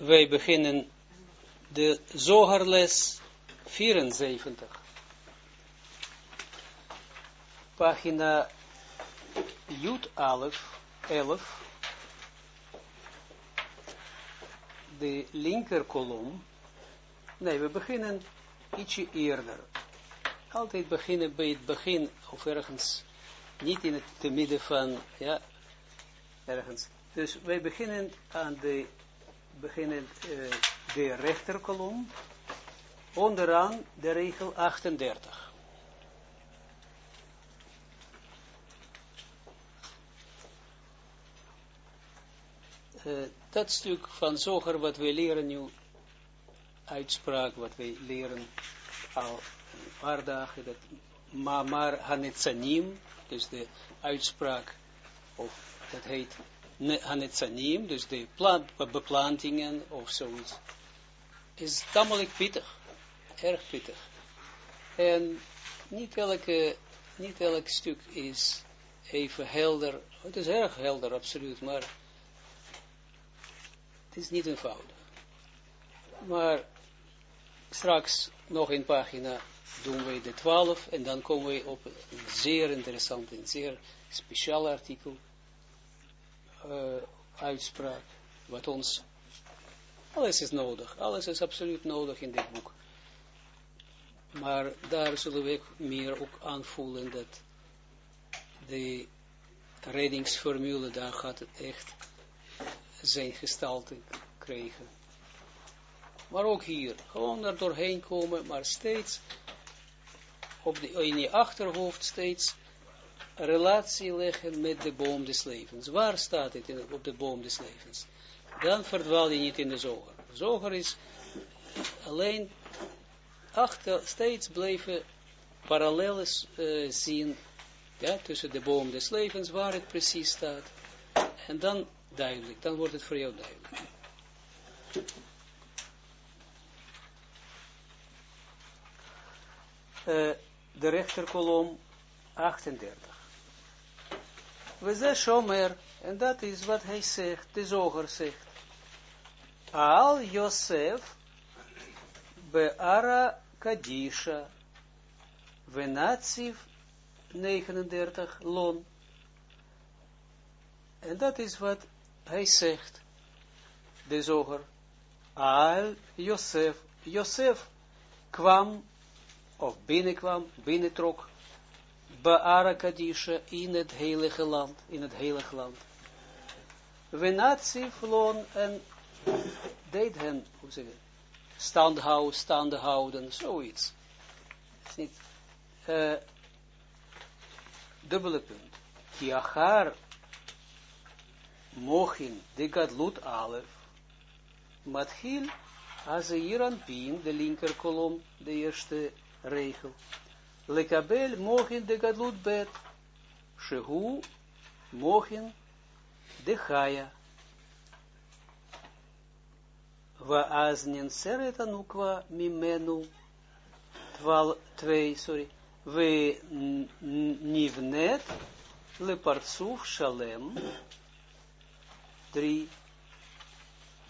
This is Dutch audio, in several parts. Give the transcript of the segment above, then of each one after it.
wij beginnen de zogerles 74. Pagina Jut 11, 11. De linker kolom. Nee, we beginnen ietsje eerder. Altijd beginnen bij het begin, of ergens, niet in het midden van, ja, ergens. Dus wij beginnen aan de beginnen uh, de rechterkolom, onderaan de regel 38. Uh, dat stuk van zoger wat we leren nu, uitspraak wat we leren al een paar dagen, dat Mamar Hanetzanim, dus de uitspraak, of dat heet Hanetzanim, dus de beplantingen of zoiets, is tamelijk pittig, erg pittig. En niet elke, niet elk stuk is even helder, het is erg helder, absoluut, maar het is niet eenvoudig. Maar straks nog een pagina doen we de 12 en dan komen we op een zeer interessant en zeer speciaal artikel uh, uitspraak, wat ons, alles is nodig, alles is absoluut nodig in dit boek. Maar daar zullen we meer ook aanvoelen dat de reddingsformule, daar gaat het echt zijn gestalte krijgen. Maar ook hier, gewoon er doorheen komen, maar steeds op de, in je achterhoofd steeds relatie leggen met de boom des levens. Waar staat het in, op de boom des levens? Dan verdwaal je niet in de zoger. Zoger is alleen achter, steeds blijven parallellen uh, zien ja, tussen de boom des levens, waar het precies staat. En dan duidelijk, dan wordt het voor jou duidelijk. Uh, de rechterkolom 38. We zeggen Shomer, en dat is wat hij zegt, de zoger zegt. Al Yosef Beara Kadisha Venatsiv 39 lon. En dat is wat hij zegt, de zoger. Al Josef, Josef kwam, of binnenkwam, binnentrok, Baara in het heilige land, in het heilige land. Venatsi vloon en deed hen, hoe zeg je, stand houden, stand houden, zoiets. is niet, uh, dubbele punt. Kiachar mochin de gadlut alef, matchil azeiran pin, de linker kolom, de eerste regel lekabel mogen de gadlut bet, shehu mogen de chaya. Waaz seret anukwa mimenu, twee, sorry, we nivnet lepartsuf shalem, drie,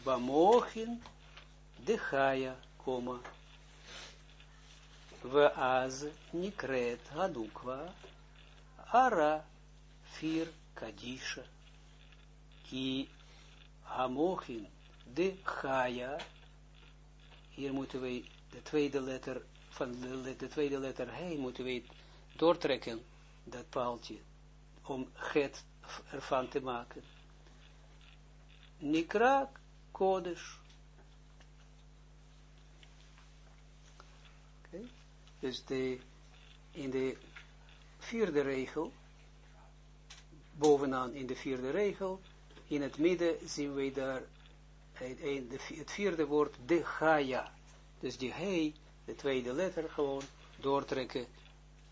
bamochin de chaya, koma, Veaz nikret hadukwa ara fir kadisha ki hamochin de chaya. Hier moeten wij de tweede letter van de, de tweede letter hij moeten wij doortrekken dat paaltje om het ervan te maken. Nikra kodesh Dus de, in de vierde regel, bovenaan in de vierde regel, in het midden zien we daar het vierde woord, de Gaia. Dus die he, de tweede letter, gewoon doortrekken,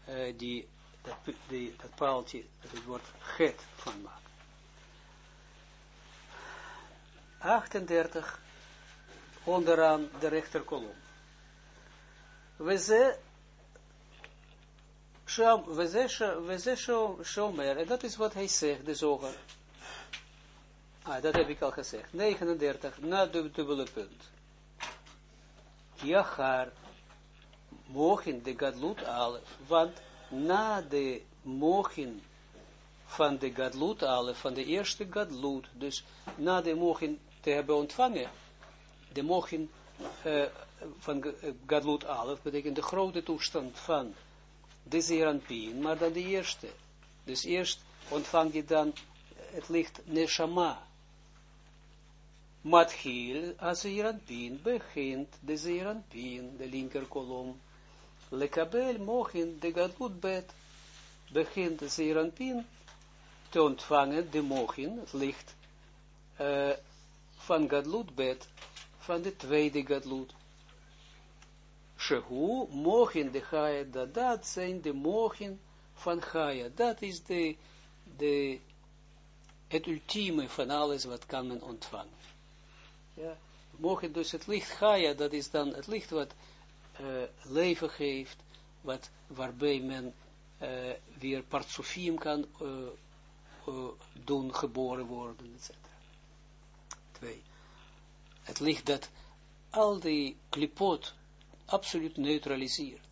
uh, die, dat, paaltje, dat het woord get van maken. 38, onderaan de rechterkolom. We Sham, we ze shomer, en dat is wat hij zegt, de zoger. Ah, dat heb ik al gezegd. 39, na de dubbele punt. Jachar, mogen de gadlut alef, want na de mogen van de gadlut alef, van de eerste gadlut, dus na de mogen te hebben ontvangen, de mogen uh, van eh, gadlut alef, betekent de grote toestand van de zeranpien, maar dan de eerste. Dus eerst ontvang je dan het licht neshama. Matchil, als zeranpien begint, de zeranpien, de linker kolom, lekabel mogen de gadlut bet, begint de zeranpien te ontvangen, de mogen, het licht, uh, van gadlut bet, van de tweede gadlut. Shehu, mogen de Chaya, dat, zijn de mogen van Chaya. Dat is de, de, het ultieme van alles wat kan men ontvangen. Ja, dus het licht Chaya, dat is dan het licht wat leven geeft, wat, waarbij men uh, weer partsofiem kan doen, geboren worden, etc. Twee. Het licht dat al die klipot absoluut neutraliseert.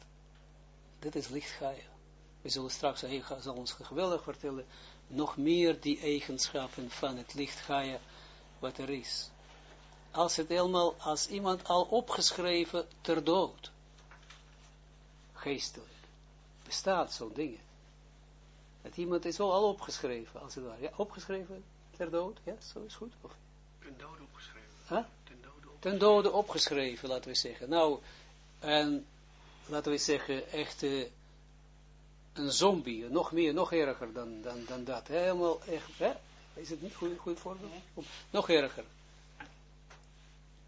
Dat is licht Gaia. We zullen straks, hij zal ons geweldig vertellen, nog meer die eigenschappen van het licht Gaia, wat er is. Als het helemaal, als iemand al opgeschreven ter dood, geestelijk, bestaat zo'n dingen. Dat iemand is wel al opgeschreven, als het ware. Ja, opgeschreven ter dood, ja, zo is goed. Of? Ten dode opgeschreven. Huh? Ten dode opgeschreven. Ten dode opgeschreven, laten we zeggen. Nou, en laten we zeggen, echt een zombie, nog meer, nog erger dan, dan, dan dat. Helemaal echt, hè? Is het niet goed, goed voorbeeld? Nog erger.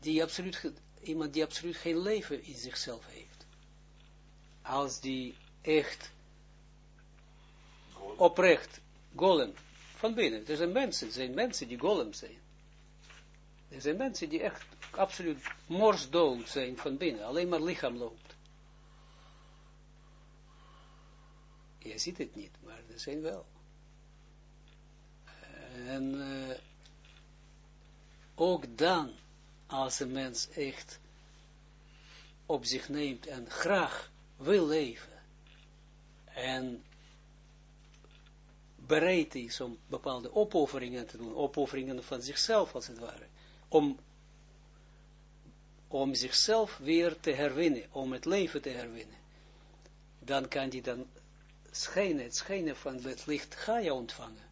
Die absoluut, iemand die absoluut geen leven in zichzelf heeft. Als die echt oprecht, golem, van binnen. Er zijn mensen, er zijn mensen die golem zijn. Er zijn mensen die echt absoluut morsdood zijn van binnen, alleen maar lichaam loopt. Je ziet het niet, maar er zijn wel. En uh, ook dan, als een mens echt op zich neemt en graag wil leven, en bereid is om bepaalde opofferingen te doen, opofferingen van zichzelf als het ware, om, om zichzelf weer te herwinnen, om het leven te herwinnen, dan kan hij dan schijnen, het schijnen van het licht Gaia ontvangen.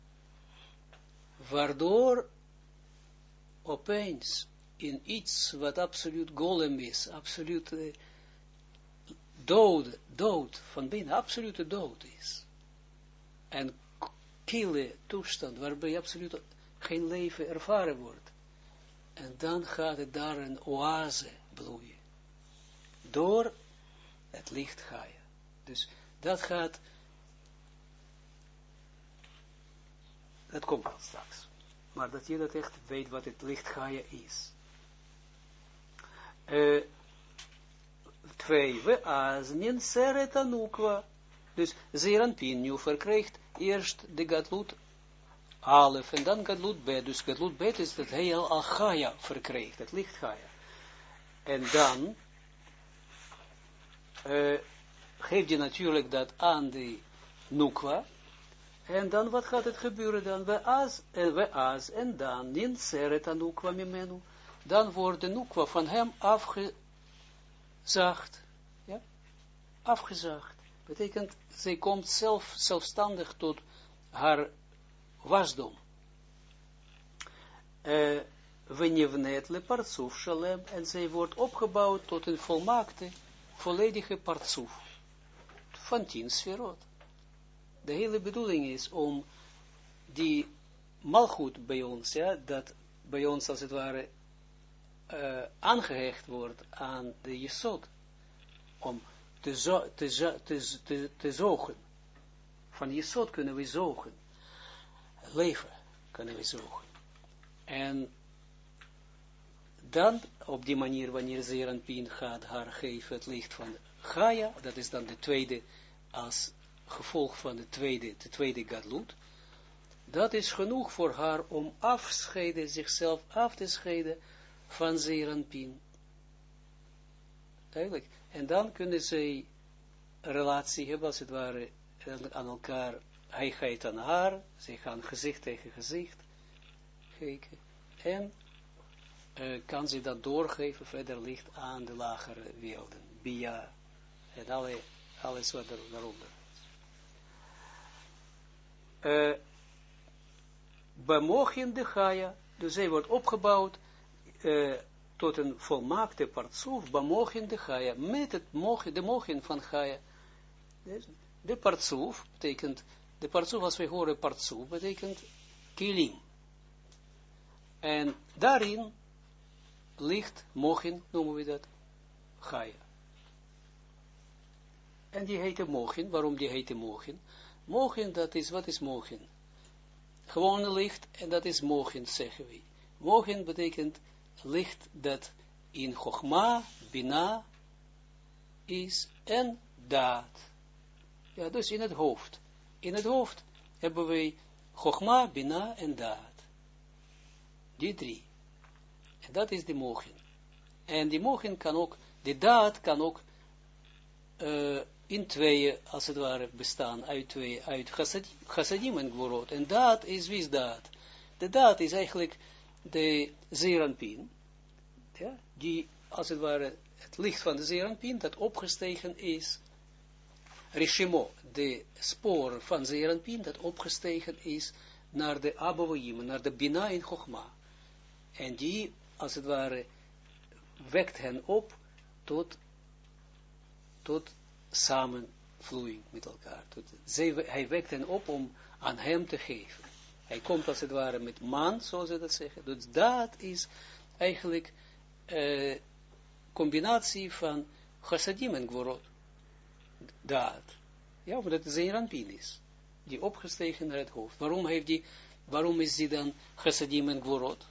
Waardoor opeens in iets wat absoluut golem is, absoluut uh, dood, dood van binnen, absolute dood is. En kille toestand, waarbij absoluut geen leven ervaren wordt. En dan gaat het daar een oase bloeien. Door het licht ga je. Dus dat gaat, dat komt al straks. Maar dat je dat echt weet wat het licht ga je is. Uh, twee, we aznien seret anukwa. Dus Zeranpin nu verkrijgt eerst de Gadlut Alef en dan Gadlut Bet. Dus Gadlut Bet is dat hij al Gaia verkreeg, het licht Gaia. En dan uh, geeft je natuurlijk dat aan de Nukwa. En dan wat gaat het gebeuren dan? We as, en we as, en dan in Seret Nukwa mimenu. Dan wordt de Nukwa van hem afgezaagd. Ja? Afgezaagd. Betekent, zij komt zelf, zelfstandig tot haar wasdom. Venevnet le partsuf shalem, en zij wordt opgebouwd tot een volmaakte, volledige partsuf van tien sferot. De hele bedoeling is om die malgoed bij ons, ja, dat bij ons als het ware uh, aangehecht wordt aan de jesod, om te, zo, te, te, zogen. Van jesod kunnen we zogen leven kunnen we zoeken. En dan, op die manier, wanneer Zeranpien gaat haar geven, het licht van Gaia, dat is dan de tweede, als gevolg van de tweede, de tweede Gadlut, dat is genoeg voor haar om afscheiden, zichzelf af te scheiden van Zeranpin. Duidelijk. En dan kunnen zij relatie hebben, als het ware, aan elkaar, hij gaat aan haar, zij gaan gezicht tegen gezicht kijken, en uh, kan ze dat doorgeven, verder ligt aan de lagere werelden, via en alle, alles wat er daaronder. Uh, de Gaia, dus zij wordt opgebouwd uh, tot een volmaakte partsoef, Bemochin de Gaia, met het mochin, de mochin van Gaia. De partsoef betekent, de partsoef, als wij horen partsoef, betekent kilim. En daarin ligt mochin, noemen we dat, Gaia. En die heette mochin, waarom die heette mochin? Mochin, dat is, wat is mochin? Gewoon licht, en dat is mochin, zeggen we. Mochin betekent licht dat in Chogma, Bina is en daad. Ja, dus in het hoofd. In het hoofd hebben wij Chogma, Bina en daad. Die drie. En dat is de mochin. En die mochin kan ook, de daad kan ook uh, in tweeën, als het ware, bestaan, uit twee, uit chassadim, en gvorot. En daad is, wie is daad? De daad is eigenlijk de zeranpin, ja, die, als het ware, het licht van de zeranpin, dat opgestegen is, Rishimo, de spoor van zeranpin, dat opgestegen is naar de Abouim, naar de Bina in Chogma. En die, als het ware, wekt hen op tot, tot samenvloeiing met elkaar. Tot, hij wekt hen op om aan hem te geven. Hij komt als het ware met man, zoals ze dat zeggen. Dus dat is eigenlijk uh, combinatie van chassadim en gvorot. Dat. Ja, omdat het een rampin is. Die opgestegen naar het hoofd. Waarom, heeft die, waarom is die dan chassadim en gvorot?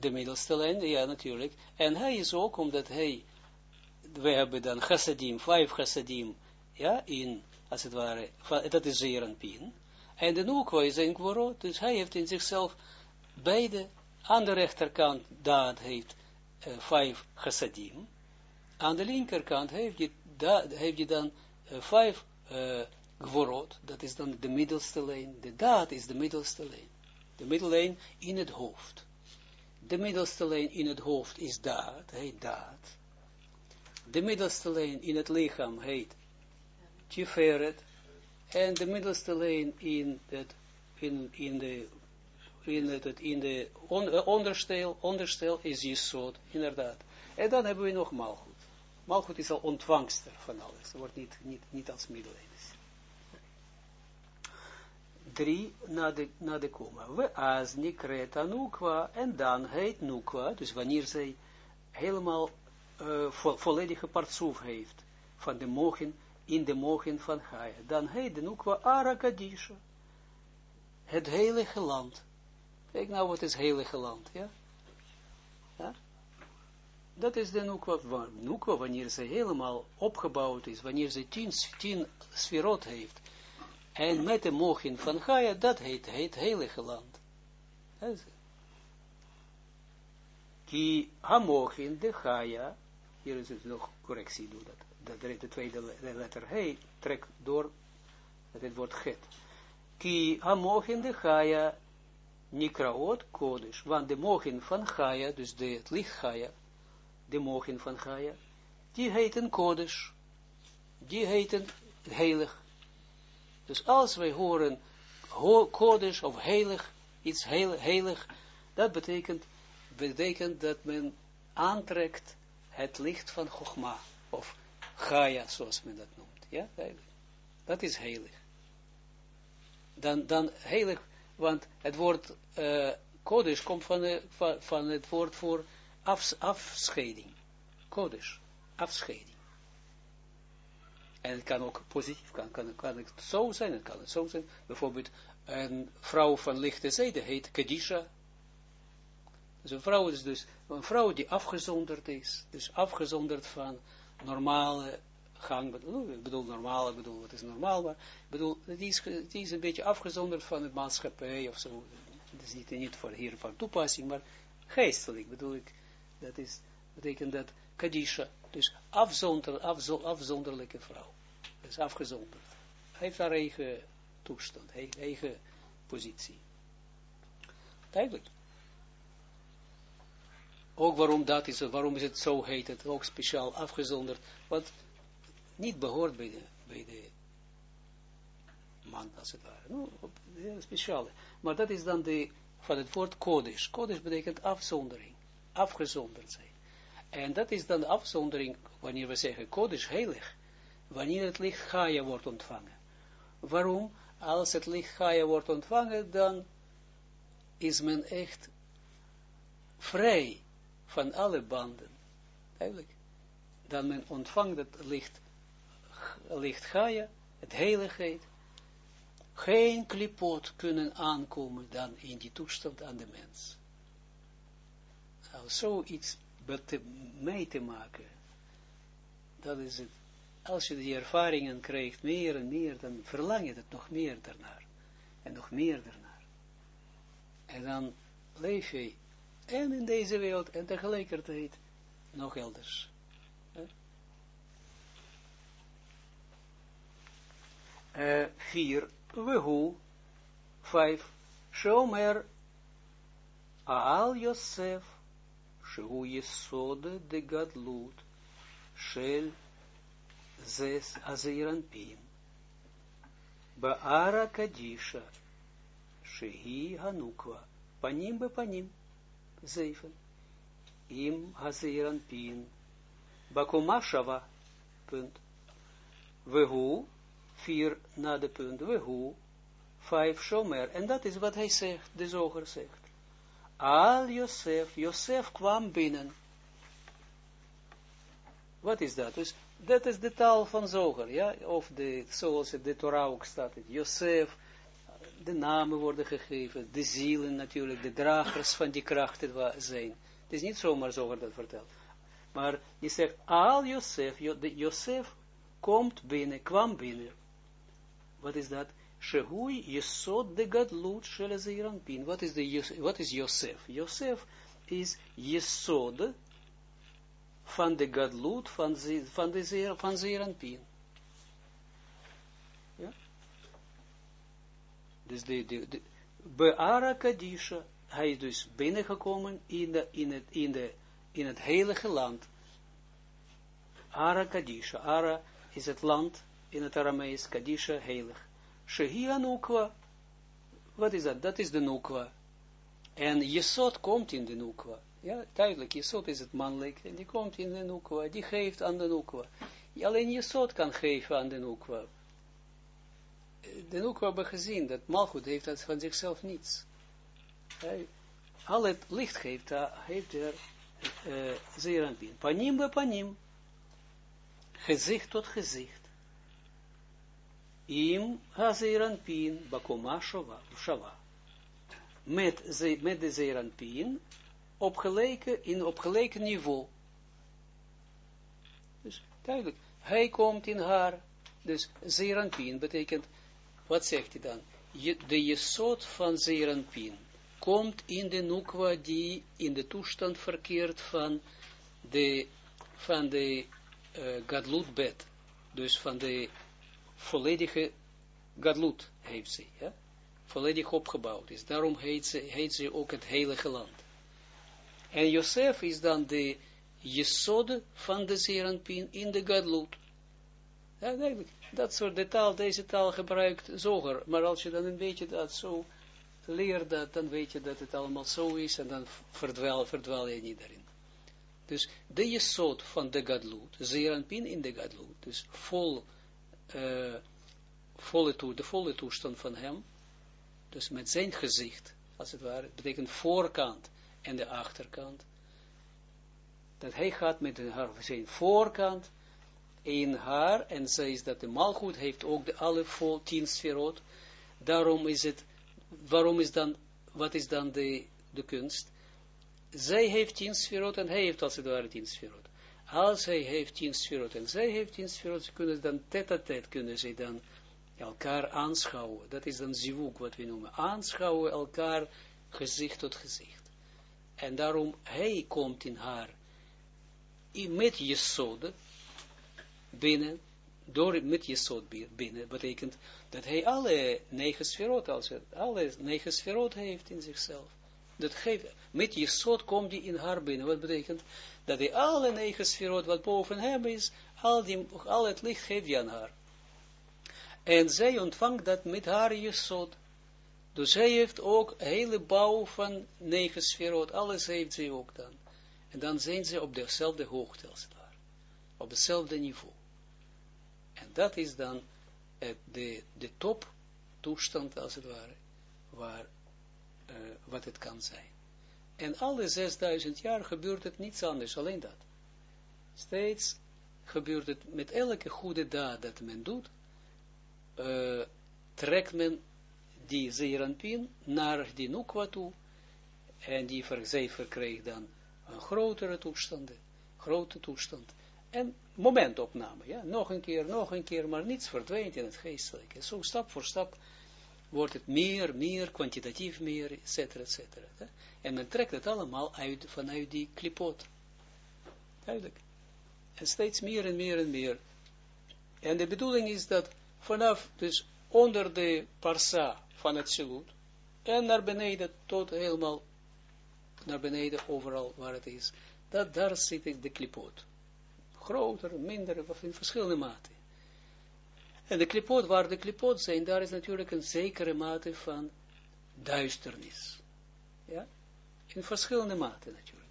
De middelste lijn, ja natuurlijk. En hij is ook, omdat hij, we hebben dan chassadim, vijf chassadim, ja, in, als het ware, dat is zeer een pin. En de nukwa is een kworot, dus hij heeft in zichzelf beide, aan de rechterkant, dat heeft uh, vijf chassadim, aan de linkerkant heeft hij, da, heeft hij dan uh, vijf uh, gvorot, dat is dan de middelste lijn, de daad is de middelste lijn, de middellijn in het hoofd. De middelste lijn in het hoofd is daad, heet daad. De middelste lijn in het lichaam heet tiferet. En de middelste lijn in het, in, in de, in het, in de on, onderstel, onderstel is Jesod, inderdaad. En dan hebben we nog Malchut. Malchut is al ontvangster van alles. Wordt niet, niet, niet als middellijn drie na de, na de komma. We as nikreta nukwa, en dan heet nukwa, dus wanneer zij helemaal uh, vo, volledige partsoef heeft, van de mogen, in de mogen van Gaia, dan heet de nukwa Arakadisha, het heilige land. Kijk nou wat is heilige land, ja? ja? Dat is de nukwa, nukwa, wanneer ze helemaal opgebouwd is, wanneer ze tien, tien sferot heeft, en met de mochin van Gaia, dat heet, heet heilige land. Ki hamochin de Gaia, hier is het nog correctie, doe dat. De, de tweede letter he, trek door, dat het wordt get. Ki hamochin de Gaia, nikraot kodesh, want de mochin van Gaia, dus de, het licht Gaia, de mochin van Gaia, die heten kodesh, die heten heilig. Dus als wij horen kodesh of heilig, iets heilig, dat betekent, betekent dat men aantrekt het licht van Chogma, of Gaia, zoals men dat noemt. Ja, dat is heilig. Dan, dan heilig, want het woord uh, kodesh komt van, de, van, het woord voor af, afscheiding. Kodesh, afscheiding. En het kan ook positief, kan, kan, kan het zo zijn, het kan het zo zijn. Bijvoorbeeld een vrouw van lichte zijde heet Kadisha. Dus een vrouw is dus een vrouw die afgezonderd is, dus afgezonderd van normale gang, ik bedoel normaal, ik bedoel wat is normaal, maar ik bedoel, het is, het is een beetje afgezonderd van het maatschappij of zo. Het is niet, niet voor hier van toepassing, maar geestelijk bedoel ik, dat is, betekent dat Kadisha, dus afzonder, afzo, afzonderlijke vrouw, dus afgezonderd. Hij heeft haar eigen toestand, eigen positie. Duidelijk. Ook waarom dat is, waarom is het zo heet het, ook speciaal afgezonderd, wat niet behoort bij de, bij de man, als het ware. No, speciaal. Maar dat is dan de, van het woord kodesh. Kodesh betekent afzondering, afgezonderd zijn. En dat is dan de afzondering, wanneer we zeggen kodesh, heilig, wanneer het licht Gaia wordt ontvangen. Waarom? Als het licht Gaia wordt ontvangen, dan is men echt vrij van alle banden. Duidelijk. Dan men ontvangt het licht, licht Gaia, het heiligheid. Geen klipot kunnen aankomen dan in die toestand aan de mens. Nou, zoiets mee te maken, dat is het. Als je die ervaringen krijgt, meer en meer, dan verlang je het nog meer daarnaar. En nog meer daarnaar. En dan leef je en in deze wereld en tegelijkertijd nog elders. Uh, vier, wehu, vijf, shomer, aal Yosef, shehu yesode de gadlut, shel zes aziranpin, baara kadisha, shehi hanukwa, panim be panim, 7. Im hazeran pin. Bakoma 4 na de punt. Wehu. 5 shomer. En dat is wat hij zegt, de zoger zegt. Al Josef. Josef kwam binnen. Wat is dat? Dus dat is de taal van zoger, ja, of de, zoals de Torah ook staat, Josef, de namen worden gegeven, de zielen natuurlijk, de dragers van die krachten zijn. Het is niet zomaar zo dat vertelt. Maar je zegt, al Josef, Josef komt binnen, kwam binnen. Wat is dat? Shehui Yesod de Gadlut Sheleziranpin. Wat is, de, wat is Josef? Josef is Yesod van de Gadlut van, van, de, van Zeranpin. Dus de, de, de Beara Kadisha, hij is dus binnengekomen in, de, in, het, in, de, in het heilige land. Ara Kadisha, Ara is het land in het Aramees, Kadisha heilig. Shehia Nukwa, wat is dat? Dat is de Nukwa. En Jesod komt in de Nukwa. Ja, duidelijk, Jesod is het mannelijk, en die komt in de Nukwa, die geeft aan de Nukwa. Alleen Jesod kan geven aan de Nukwa dan ook hebben gezien dat Malchut heeft dat van zichzelf niets. Hij, al het licht geeft, heeft er uh, zeer aan. Panim bij panim. Gezicht tot gezicht. Im hazeran pin bakoma shava. Met, ze, met de op gelijke, in op gelijke niveau. Dus duidelijk, hij komt in haar, dus zeeran pin betekent wat zegt hij dan? De jesot van Zeranpin komt in de nukwa die in de toestand verkeert van de, van de uh. Dus van de volledige gadlut heeft ze, ja? volledig opgebouwd is. Daarom heet ze, heet ze ook het heilige land. En Josef is dan de jesod van de Zeranpin in de gadlut. Dat soort de taal, deze taal gebruikt zoger. Maar als je dan een beetje dat zo leert, dat, dan weet je dat het allemaal zo is en dan verdwaal, verdwaal je niet daarin. Dus de jesot van de gadlut, zeeranpin in de gadlut, dus vol, uh, volle de volle toestand van hem, dus met zijn gezicht, als het ware, betekent voorkant en de achterkant, dat hij gaat met de, zijn voorkant, in haar, en zij is dat de malgoed heeft ook de alle vol tien sferot, daarom is het, waarom is dan, wat is dan de, de kunst? Zij heeft tien sferot en hij heeft als het ware tien sferot. Als hij heeft tien sferot en zij heeft tien sferot, ze kunnen dan tet-a-tet, kunnen ze dan elkaar aanschouwen. Dat is dan zivuk, wat we noemen. Aanschouwen elkaar gezicht tot gezicht. En daarom, hij komt in haar, met Jesod binnen, door met Jesod binnen, betekent dat hij alle negen sferot, als alle negen sferot heeft in zichzelf. Dat geeft, met Jesod komt hij in haar binnen. Wat betekent dat hij alle negen sferot, wat boven hem is, al, die, al het licht geeft aan haar. En zij ontvangt dat met haar Jesod. Dus zij heeft ook hele bouw van negen sferot, alles heeft zij ook dan. En dan zijn ze op dezelfde hoogte als het ware. Op hetzelfde niveau. En dat is dan de, de top toestand als het ware, waar, uh, wat het kan zijn. En alle 6000 jaar gebeurt het niets anders, alleen dat. Steeds gebeurt het met elke goede daad dat men doet, uh, trekt men die zeeranpin naar die nukwa toe, en die zij verkreeg dan een grotere toestand, grote toestand, en momentopname, ja, nog een keer, nog een keer, maar niets verdwijnt in het geestelijke. Zo stap voor stap wordt het meer, meer, kwantitatief meer, et cetera, et cetera. En men trekt het allemaal uit, vanuit die klipot. Duidelijk. En steeds meer en meer en meer. En de bedoeling is dat vanaf, dus onder de parsa van het silut, en naar beneden, tot helemaal naar beneden, overal waar het is, dat daar zit de klipot. Groter, minder, in verschillende maten. En de klipot, waar de klipot zijn, daar is natuurlijk een zekere mate van duisternis. Ja? In verschillende maten natuurlijk.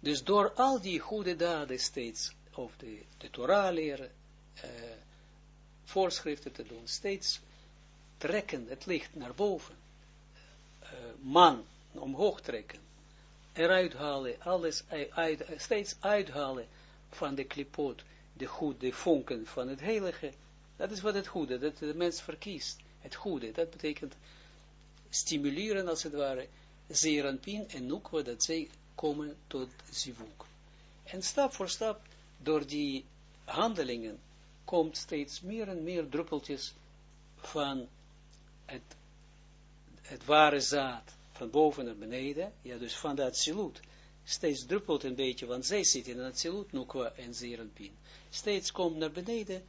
Dus door al die goede daden steeds, of de, de Torah uh, voorschriften te doen, steeds trekken het licht naar boven, uh, man omhoog trekken, eruit halen, alles steeds uithalen van de klipot, de goede vonken van het heilige, dat is wat het goede, dat de mens verkiest, het goede, dat betekent stimuleren als het ware, zeeranpin en nukwa, dat zij komen tot zivuk. En stap voor stap, door die handelingen, komt steeds meer en meer druppeltjes van het, het ware zaad, van boven naar beneden, ja, dus van dat silut, steeds druppelt een beetje, want zij zitten in het silut, nukwa en zeeranpin. Steeds komt naar beneden,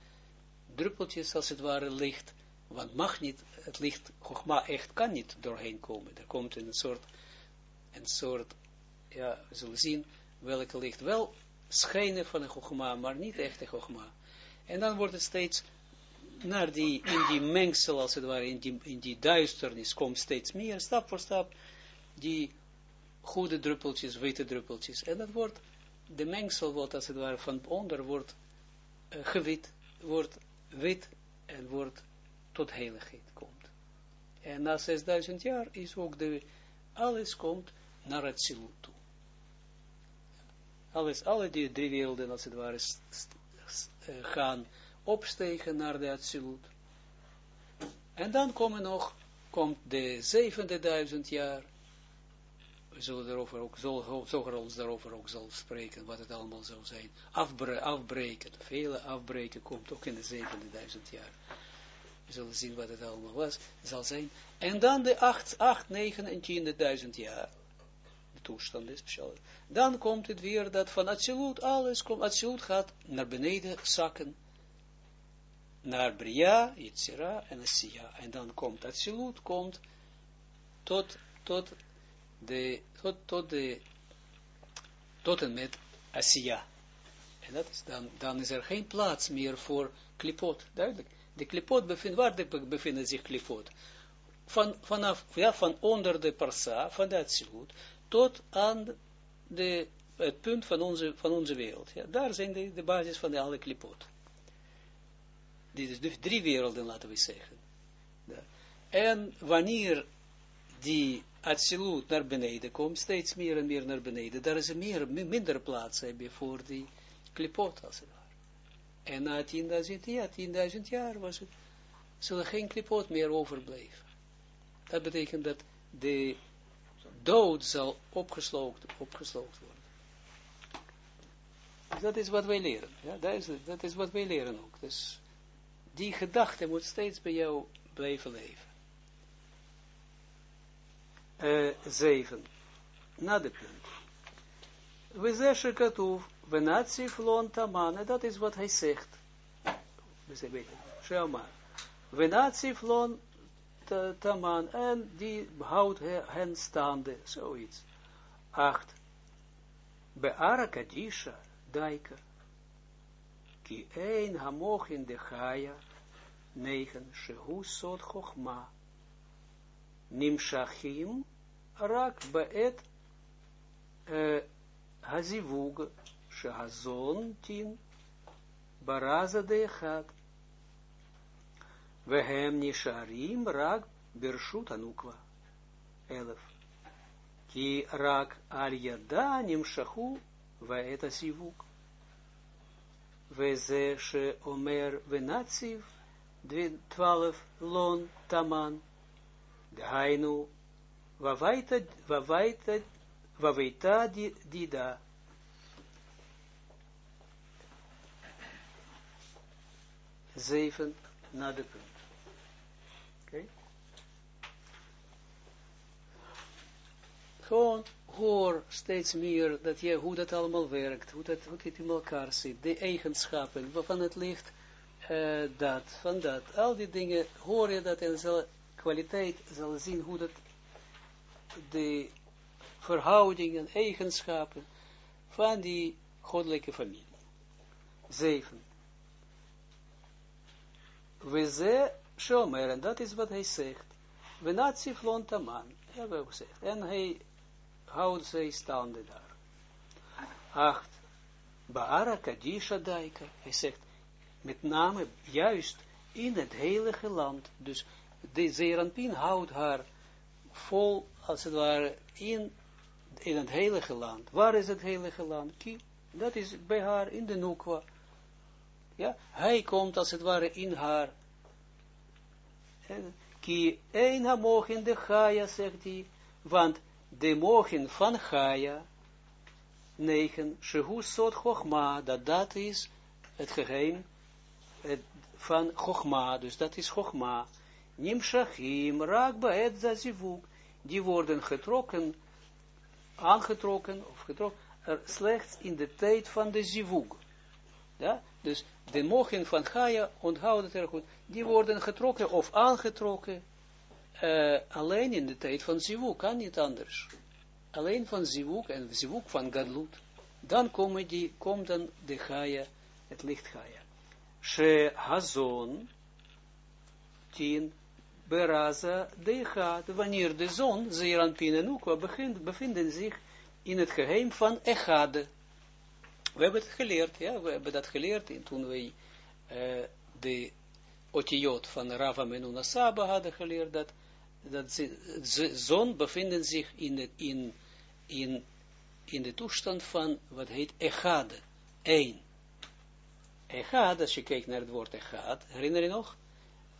druppeltjes als het ware licht, want mag niet, het licht, Chogma echt kan niet doorheen komen. Er komt een soort, een soort, ja, we zullen zien welke licht wel schijnen van een Chogma, maar niet echte Chogma. En dan wordt het steeds naar die, in die mengsel, als het ware, in die, in die duisternis, komt steeds meer, stap voor stap, die goede druppeltjes, witte druppeltjes. En dat wordt, de mengsel wordt, als het ware, van onder wordt uh, gewit, wordt wit en wordt tot heiligheid komt. En na 6000 jaar is ook de, alles komt naar het toe. Alles, alle die drie werelden, als het ware, eh, gaan opstegen naar de Atsilut. En dan komen nog, komt de zevende duizend jaar, zullen erover ook, Zoger ons daarover ook zal spreken, wat het allemaal zou zijn. Afbre afbreken, vele afbreken komt ook in de zevende duizend jaar. We zullen zien wat het allemaal was, zal zijn. En dan de acht, acht negen en tiende duizend jaar. De toestand is. Dan komt het weer dat van absoluut alles komt, absoluut gaat naar beneden zakken. Naar Bria, Yitzira en Asiya. En dan komt absoluut, komt tot, tot de, tot, tot, de, en met Asiya. En dat dan, is er geen plaats meer voor klipot, duidelijk. De klipot bevindt, waar de, bevinden zich klipot? Van, vanaf, ja, van onder de parsa, van de Atsilut, tot aan de, het punt van onze, van onze wereld. Ja, daar zijn de, de basis van de alle klipot. Dit is dus drie werelden, laten we zeggen. Ja. En wanneer die Atsilut naar beneden komt, steeds meer en meer naar beneden, daar is er meer, minder plaats hebben voor die klipot, als het ware. En na 10.000 jaar, 10.000 jaar was het, zullen geen klipot meer overblijven. Dat betekent dat de dood zal opgesloten worden. Dus dat is wat wij leren. Ja, dat, is, dat is wat wij leren ook. Dus die gedachte moet steeds bij jou blijven leven. Uh, zeven. Na de punt. We zeggen katoef, venatsi flon taman, dat is wat hij zegt. Shema. Venatsi flon taman, en die houdt hen staande, zoiets. Acht. Beara kadisha, daika. Ki een hamoch in de chaya, negen, shehu sot chochma. Nimshachim, rak beet, uh, hazivug, shehazon tin, baraza de echad. Vehem nisharim rak bershut anukwa. Elef. Ki rak al yada nimshahu vaet hazivug. Veze she omer venatsiv, twaalf lon taman. Hainu, wavaita dida. Zeven na de punt. Oké. Gewoon hoor steeds meer dat je, hoe dat allemaal werkt, hoe, dat, hoe het in elkaar zit, de eigenschappen waarvan het ligt, uh, dat, van dat, al die dingen, hoor je dat en zal, kwaliteit zal zien hoe dat de verhoudingen, eigenschappen van die goddelijke familie. Zeven. We ze shomer, dat is wat hij zegt. We natsi flontaman, hebben we gezegd. En hij houdt zij staande daar. Acht. Baara Kadisha Daika. Hij zegt, met name juist in het heilige land. Dus de Zeranpin houdt haar vol als het ware, in, in het heilige land. Waar is het heilige land? Ki, dat is bij haar in de Nukwa. Ja, hij komt als het ware in haar. Ki een mogen de Gaia, zegt hij, want de mogen van Gaia, negen, Shehu Sot Chochma, dat dat is het geheim het, van Chochma, dus dat is Chochma. Nimshachim, rak baet zazivuk, die worden getrokken, aangetrokken, of getrokken, er slechts in de tijd van de zivug. Ja, dus de mogen van Gaia, onthoud het er goed, die worden getrokken of aangetrokken, uh, alleen in de tijd van zivug, kan niet anders. Alleen van zivug en zivug van Gadlut. Dan komen die, komt dan de Gaia, het licht Gaia. She Hazon, tien, Beraza gaat wanneer de zon, Zeranpin en Ukwa, bevinden zich in het geheim van Echade. We hebben het geleerd, ja, we hebben dat geleerd toen wij uh, de otiot van Rava Menuna Saba hadden geleerd, dat, dat de zon bevinden zich in de, in, in, in de toestand van, wat heet Echade, één. Echad, als je kijkt naar het woord Echad, herinner je nog?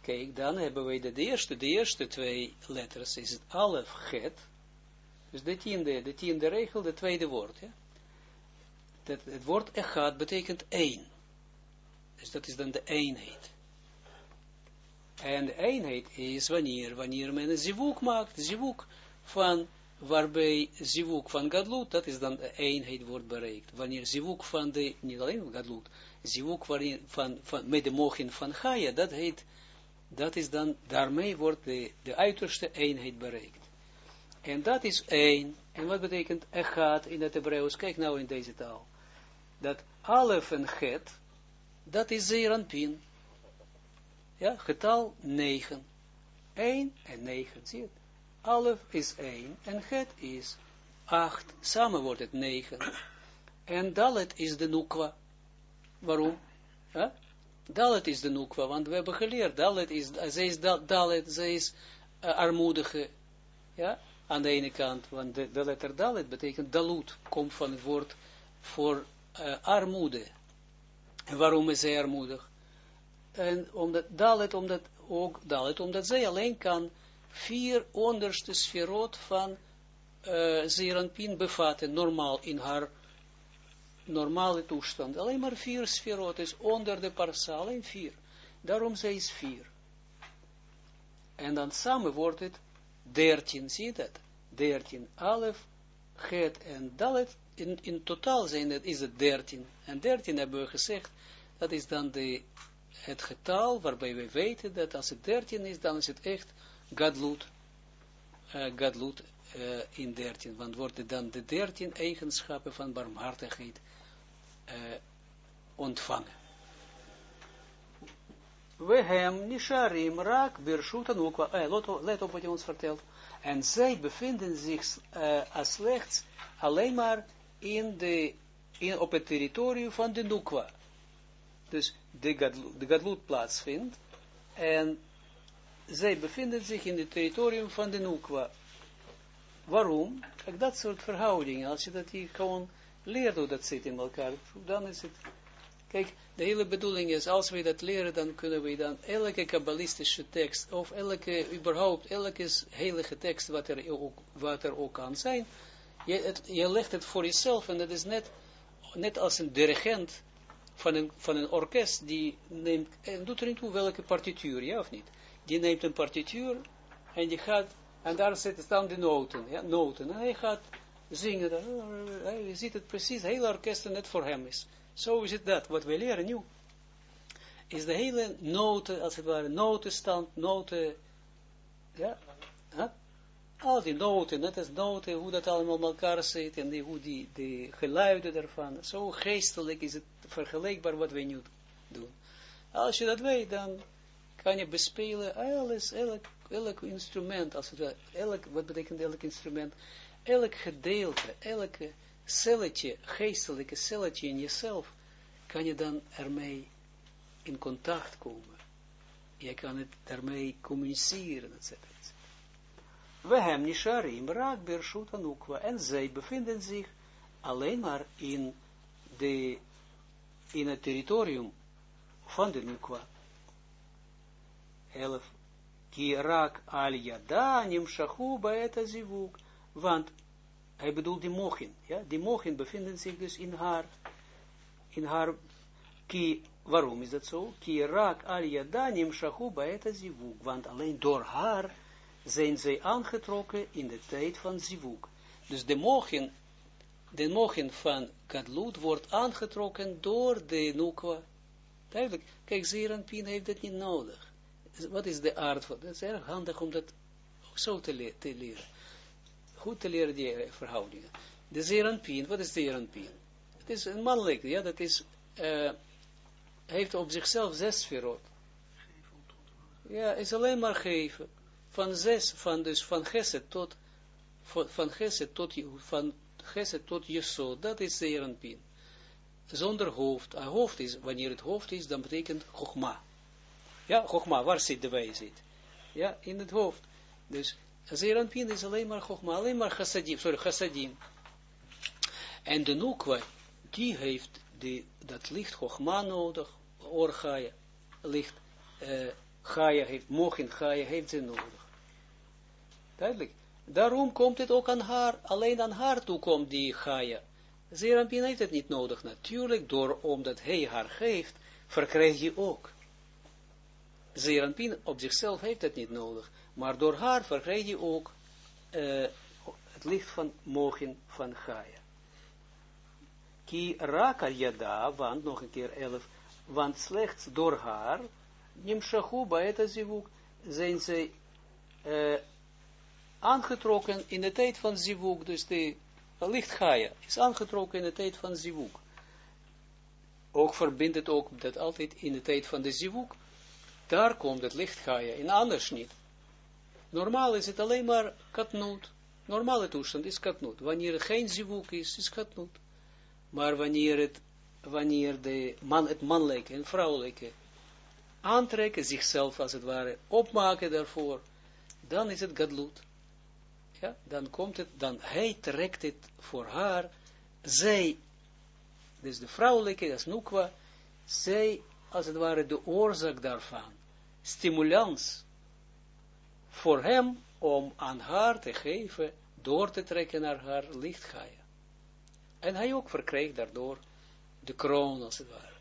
Kijk, dan hebben wij de, eerste, de eerste twee letters, is het alef, get, dus de tiende, de tiende regel, de tweede woord, ja. Dat, het woord echad betekent één. Dus dat is dan de eenheid. En de eenheid is wanneer, wanneer men een zivuk maakt, zivuk van, waarbij zivuk van gadlut, dat is dan de eenheid wordt bereikt. Wanneer zivuk van de, niet alleen gadlut, zivuk van, van, van, met de mogen van Gaia, dat heet dat is dan, daarmee wordt de, de uiterste eenheid bereikt. En dat is één. En wat betekent echad in het Hebreeuws? Kijk nou in deze taal. Dat alef en het, dat is zeeranpin. Ja, getal 9. 1 en 9, zie je Alef is 1 en het is 8. Samen wordt het 9. En dalet is de nukwa. Waarom? Ja? Dalet is de Nukwa, want we hebben geleerd, Dalet is, zij is Dalet, zij is uh, armoedige, ja, aan de ene kant, want de, letter Dalet betekent Dalut, komt van het woord voor uh, armoede. En waarom is zij armoedig? En omdat Dalet, omdat ook Dalet, omdat zij alleen kan vier onderste sferot van uh, Zeranpin bevatten, normaal in haar normale toestand. Alleen maar vier sferot is onder de parsa, alleen vier. Daarom zij is vier. En dan samen wordt het dertien, zie je dat? Dertien, alef, het en dalet, in, in totaal zijn het, is het dertien. En dertien hebben we gezegd, dat is dan de, het getal waarbij we weten dat als het dertien is, dan is het echt gadlut, uh, gadlut uh, in dertien. Want worden dan de dertien eigenschappen van barmhartigheid uh, ontvangen. We hem nisharim rak birshut anukwa. Eh, let op wat je ons vertelt. En zij bevinden zich uh, slechts alleen maar in de, in, op het territorium van de Nukwa. Dus de, gadlut, de gadlut plaatsvindt. En zij bevinden zich in het territorium van de Nukwa. Waarom? Kijk, dat soort verhoudingen, als je dat hier gewoon leert hoe dat zit in elkaar, dan is het... Kijk, de hele bedoeling is, als we dat leren, dan kunnen we dan elke kabbalistische tekst, of elke, überhaupt, elke heilige tekst, wat er ook, wat er ook kan zijn, je, het, je legt het voor jezelf, en dat is net, net als een dirigent van een, van een orkest, die neemt, en doet er niet toe welke partituur, ja of niet? Die neemt een partituur, en die gaat, en daar zitten staan de noten, ja, noten, en hij gaat zingen, je ziet het precies, het hele orkest net voor hem is. Zo is het dat, wat wij leren nu, is de hele noten, als het ware, notenstand, noten, ja, huh? al die noten, net als noten, hoe dat allemaal met elkaar zit, en die, hoe die, die geluiden ervan, zo geestelijk is het vergelijkbaar wat wij nu doen. Als je dat weet, dan kan je bespelen alles, elk, elk instrument, als het elk, wat betekent elk instrument, elk gedeelte, elke celletje, geestelijke celletje in jezelf, kan je dan ermee in contact komen. Je kan het daarmee communiceren, etc. We hebben nisharim raak bershut anukwa, en zij bevinden zich alleen maar in, de, in het territorium van de nukwa. 11. Ki raak al yada nimshachu baeta zivuk, want hij bedoelt die mochin, ja, die mochin bevinden zich dus in haar, in haar, ki, waarom is dat zo? Ki al yadanim shahu baeta zivuk, want alleen door haar zijn zij aangetrokken in de tijd van zivuk. Dus de mochin, de mochin van Gadlut wordt aangetrokken door de nukwa. Duidelijk, kijk, Zeranpien heeft dat niet nodig. Wat is de aard van, dat is erg handig om dat zo te, te leren goed te leren die verhoudingen. De zeeranpien, wat is zeeranpien? Het is een mannelijk, ja, dat is, uh, heeft op zichzelf zes sferot. Ja, is alleen maar geven. Van zes, van dus van Geset tot, van, Geset tot, van Geset tot Jesod, dat is zeeranpien. Zonder hoofd. Een hoofd is, wanneer het hoofd is, dan betekent Chogma. Ja, Chogma, waar zit de wijsheid? Ja, in het hoofd. Dus Zeranpin is alleen maar Chogma, alleen maar chassadim, sorry, chassadim. En de Nukwa, die heeft die, dat licht Chogma nodig, or Gaia, licht uh, Gaia heeft, Mochin Gaia heeft ze nodig. Duidelijk. Daarom komt het ook aan haar, alleen aan haar toe komt die Gaia. Zeranpin heeft het niet nodig, natuurlijk, door, omdat hij haar geeft, verkrijg je ook. Zeranpin op zichzelf heeft het niet nodig. Maar door haar verkrijg je ook uh, het licht van mogen van Gaia. Ki raka yada, want nog een keer elf, want slechts door haar, nimshachu baeta zivuk, zijn zij uh, aangetrokken in de tijd van zivuk, dus de licht Gaia is aangetrokken in de tijd van zivuk. Ook verbindt het ook dat altijd in de tijd van de zivuk, daar komt het licht Gaia, in anders niet. Normaal is het alleen maar katnoot. Normale toestand is katnoot. Wanneer er geen zivuk is, is katnoot. Maar wanneer het, wanneer de man, het mannelijke en vrouwelijke aantrekken, zichzelf als het ware opmaken daarvoor, dan is het gadlut. Ja, dan komt het, dan hij trekt het voor haar, zij, dus de vrouwelijke, dat is nukwa, zij, als het ware, de oorzaak daarvan, stimulans, voor hem om aan haar te geven, door te trekken naar haar lichtgaia. En hij ook verkreeg daardoor de kroon als het ware.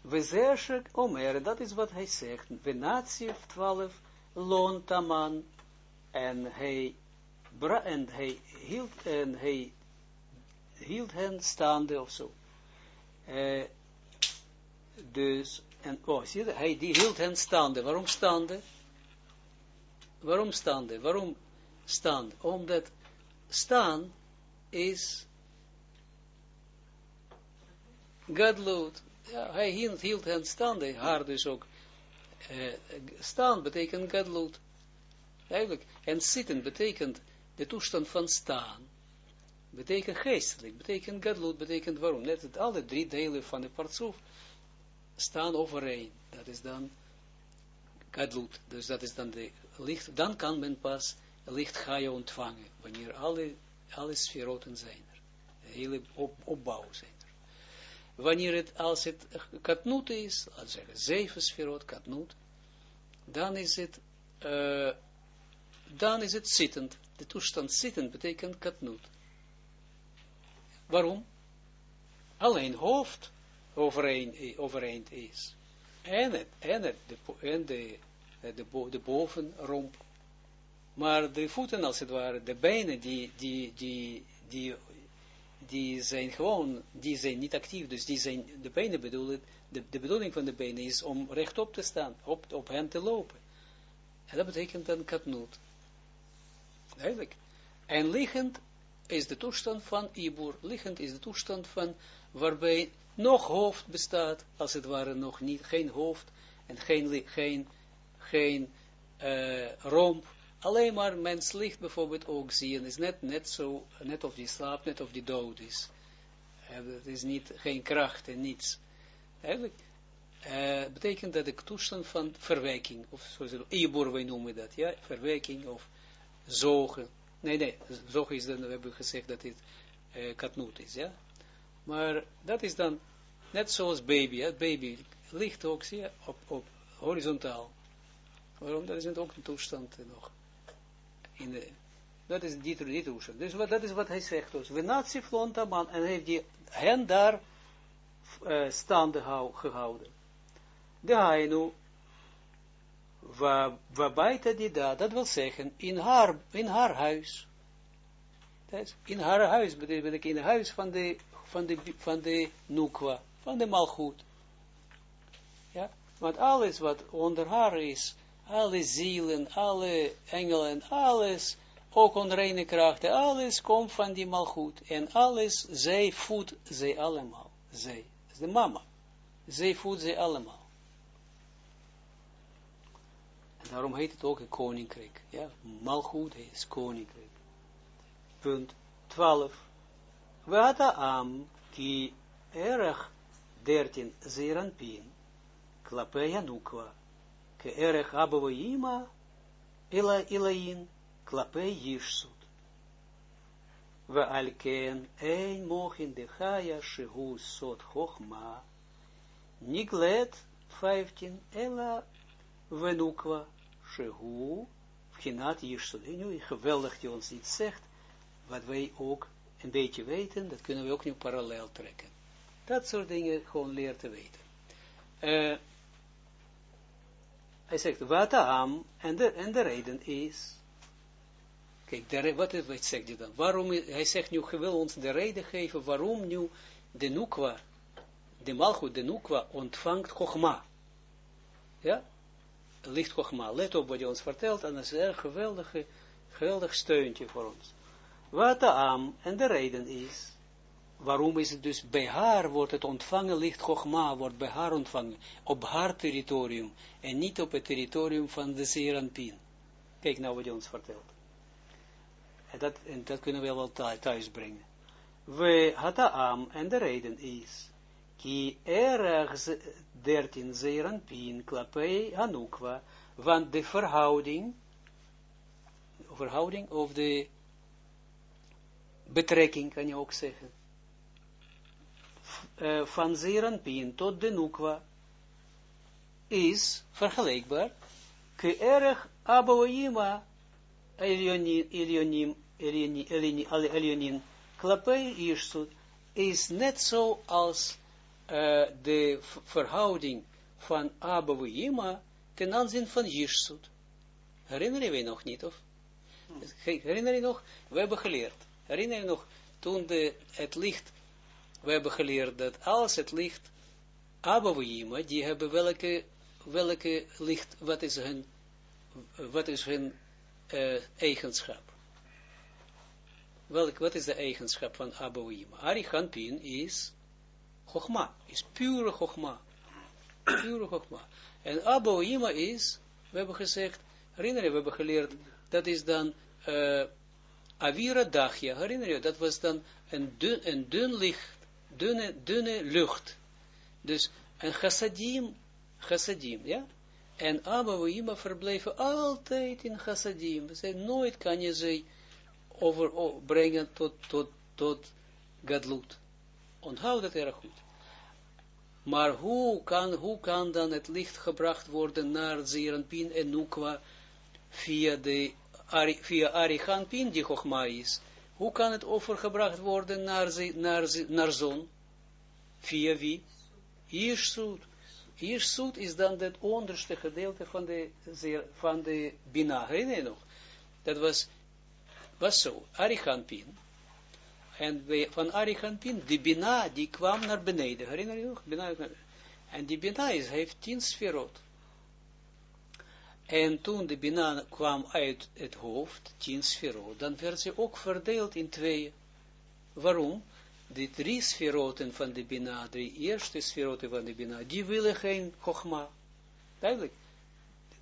We zeggen, Omer, dat is wat hij zegt, Benatsif 12, Lontaman, en hij, en hij hield, en hij hield hen staande of zo. Uh, dus, en, oh, zie hij die hield hen staande. Waarom staande? Waarom staande? Waarom staande? Omdat staan is Gadloed. Ja, hij hield, hen staande, haar dus ook. Uh, staan betekent Gadloed. Eigenlijk. En zitten betekent de toestand van staan. Betekent geestelijk, betekent Gadloed, betekent waarom. Net het alle drie delen van de partsoef staan overeen. Dat is dan Gadloed. Dus dat is dan de licht. Dan kan men pas licht ontvangen. Wanneer alle, alle sferoten zijn er. De hele op, opbouw zijn er. Wanneer het, als het katnoet is, laten we zeggen, zeven sferot katnoet, dan is het, uh, dan is het zittend. De toestand zittend betekent katnoet. Waarom? Alleen hoofd overeen, overeind is. En, het, en, het, de, en de, de, de bovenromp. Maar de voeten als het ware, de benen, die, die, die, die, die zijn gewoon, die zijn niet actief. Dus die zijn, de benen bedoelen, de, de bedoeling van de benen is om rechtop te staan, op, op hen te lopen. En dat betekent dan katnoot. Duidelijk. En liggend is de toestand van Ibur. Liggend is de toestand van waarbij nog hoofd bestaat, als het ware nog niet, geen hoofd en geen, geen, geen uh, romp. Alleen maar mens licht bijvoorbeeld ook zien, is net, net zo, net of die slaapt, net of die dood is. Uh, het is niet, geen kracht en niets. Eigenlijk uh, betekent dat de toestand van verwekking, of zoals Ibor wij noemen dat, ja, verwekking of zogen. Nee, nee, zogen is dan, we hebben gezegd dat het uh, katnoot is, ja. Maar dat is dan net zoals baby. Hè? Baby ligt ook zie op, op horizontaal. Waarom? Dat is ook een toestand nog. In de, dat is die, die toestand. Dus wat, dat is wat hij zegt. Dus, we nazi man en heeft die hen daar uh, staande hou, gehouden. De hainu, waarbij die dat, dat wil zeggen, in haar, in haar huis. in haar huis, betekent in het huis van de van de, van de Nukwa, van de Malchut. Ja, want alles wat onder haar is, alle zielen, alle engelen, alles, ook onreine krachten, alles komt van die Malchut. En alles, zij voedt zij allemaal. Zij, de mama. Zij voedt zij allemaal. En daarom heet het ook een koninkrijk. Ja, Malchut is koninkrijk. Punt 12. Wata am ki erg 13 zeranpin klape Janukwa ke erg abavoima ila ilain klape yishsut. We alken ein mochin de chaya shehu sot chochma niglet 15 ela venukwa shehu vchinat yishsut. En nu geweldig die ons iets zegt, wat wij ook een beetje weten, dat kunnen we ook nu parallel trekken. Dat soort dingen gewoon leren te weten. Uh, hij zegt, wat am, en de, en de reden is, kijk, wat zegt hij dan? Waarom, hij zegt nu, je wil ons de reden geven, waarom nu de Nukwa, de Malchut, de Nukwa, ontvangt Chogma. Ja? Licht Chogma. Let op wat hij ons vertelt, en dat is een erg geweldige, geweldig steuntje voor ons. Wat de am, en de reden is, waarom is het dus bij haar wordt het ontvangen, licht Chogma wordt bij haar ontvangen, op haar territorium, en niet op het territorium van de Zeranpin. Kijk nou wat hij ons vertelt. En dat, en dat kunnen we wel thuis brengen. We hadden am, en de reden is, ki erg 13 Zeranpin, klapei Hanukwa, want de verhouding, verhouding of de betrekking, kan je ook zeggen, uh, van Zeranpien tot de Nukwa, is vergelijkbaar, ke erg Abouima, Elionim, Elionim, Klapei Irsut, is net zo als uh, de verhouding van Abba Yima ten aanzien van Jirsut. Herinner je je nog niet, of? Herinner je nog? We hebben geleerd. Herinner je nog, toen de, het licht, we hebben geleerd dat als het licht, Abba Yima, die hebben welke, welke licht, wat is hun, wat is hun uh, eigenschap? Welk, wat is de eigenschap van Abouima? Arichanpin is Chogma, is pure Chogma. Pure Chogma. En Abouima is, we hebben gezegd, herinner je, we hebben geleerd, dat is dan uh, Avira Dachia, herinner je, dat was dan een dun, een dun licht, dunne, dunne lucht. Dus een chassadim, chassadim, ja? En Abouima verbleven altijd in chassadim. Ze nooit kan je ze overbrengen tot, tot, tot gadlut. Onthoud dat erg goed. Maar hoe kan, hoe kan dan het licht gebracht worden naar Zeranpin en Nukwa via, de, via Arihanpin, die Chogma is? Hoe kan het overgebracht worden naar, naar, naar zon? Via wie? Iersut. Iersut is dan het onderste gedeelte van de, van de Bina. Herinner je nog? Dat was was zo, Arihanpin, en van Arihanpin, die Bina, die kwam naar beneden, herinner je nog? En die Bina is, heeft tien sferot. En toen de Bina kwam uit het hoofd, tien sferot, dan werd ze ook verdeeld in twee. Waarom? De drie sferoten van de Bina, de eerste sferoten van de Bina, die willen geen Chogma. Duidelijk.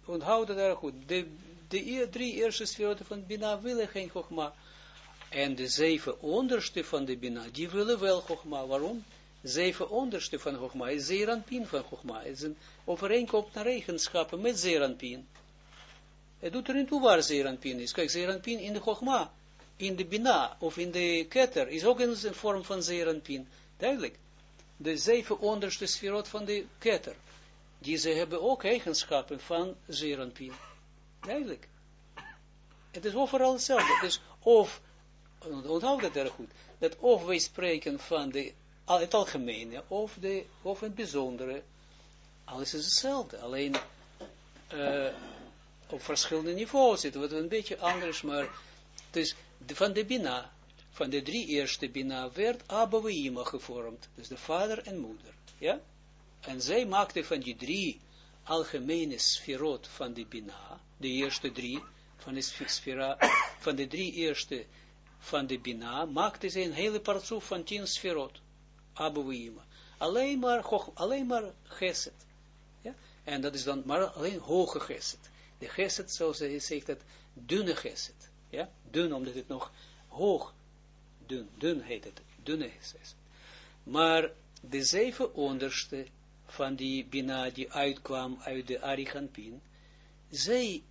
Onthoud het erg goed. De de drie eerste sferoten van Bina willen geen Chogma. En de zeven onderste van de Bina, die willen wel Chogma. Waarom? Zeven onderste van Chogma is Zeranpin van Chogma. Het is een overeenkomst naar eigenschappen met Zeranpin. Het doet er niet toe waar Zeranpin is. Kijk, Zeranpin in de Chogma, in de Bina, of in de Keter, is ook een vorm van Zeranpin. Duidelijk. De zeven onderste sferot van de Keter. Die ze hebben ook eigenschappen van Zeranpin. Duidelijk. Het is overal hetzelfde. Dus of, onthoud dat erg goed, dat of wij spreken van de, het algemene, of, de, of het bijzondere, alles is hetzelfde. Alleen uh, op verschillende niveaus zitten we een beetje anders, maar dus van de Bina, van de drie eerste Bina, werd Abouima gevormd. Dus de vader en moeder. Ja? En zij maakte van die drie algemene sferot van de Bina, de eerste drie, van de van de drie eerste van de Bina, maakte ze een hele partsoef van tien sferot, Abouima. Alleen maar, alleen maar geset. Ja? En dat is dan maar alleen hoge geset. De geset, zoals hij zegt, dat dunne geset. Ja? Dun, omdat het nog hoog, dun, dun heet het, dunne geset. Maar de zeven onderste van die Bina die uitkwam uit de Ariganpin, zij,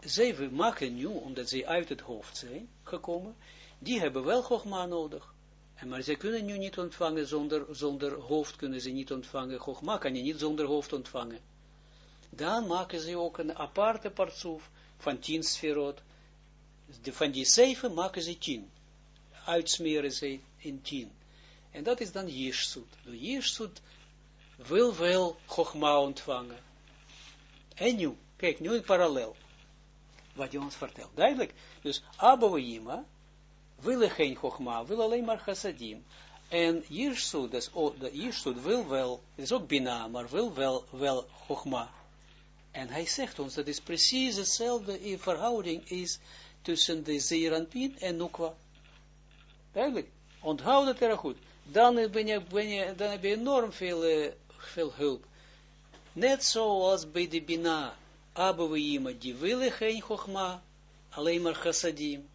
zij maken nu, omdat zij uit het hoofd zijn gekomen, die hebben wel Chogma nodig. En maar zij kunnen nu niet ontvangen zonder, zonder hoofd, kunnen ze niet ontvangen. Chogma kan je niet zonder hoofd ontvangen. Dan maken ze ook een aparte partsoef van tien sferot. van die zeven maken ze tien. Uitsmeren ze in tien. En dat is dan Jirsut. De Jirsut wil wel Chogma ontvangen. En nu, kijk, nu in parallel. Wat je ons vertelt. Duidelijk. Dus Abouima wil geen Chogma, wil alleen maar Chassadim. En Jirsud, dus, Jirsud wil wel, het is ook Bina, maar wil wel, wel Chogma. En hij zegt ons, dat is precies hetzelfde in verhouding is tussen de Zeranpin en Nukwa. Duidelijk. Onthoud het erg goed. Dan, ben je, ben je, dan heb je enorm veel uh, veel hulp. Net zoals bij de Bina, Abouima, die willen geen Chogma, alleen maar chassadim,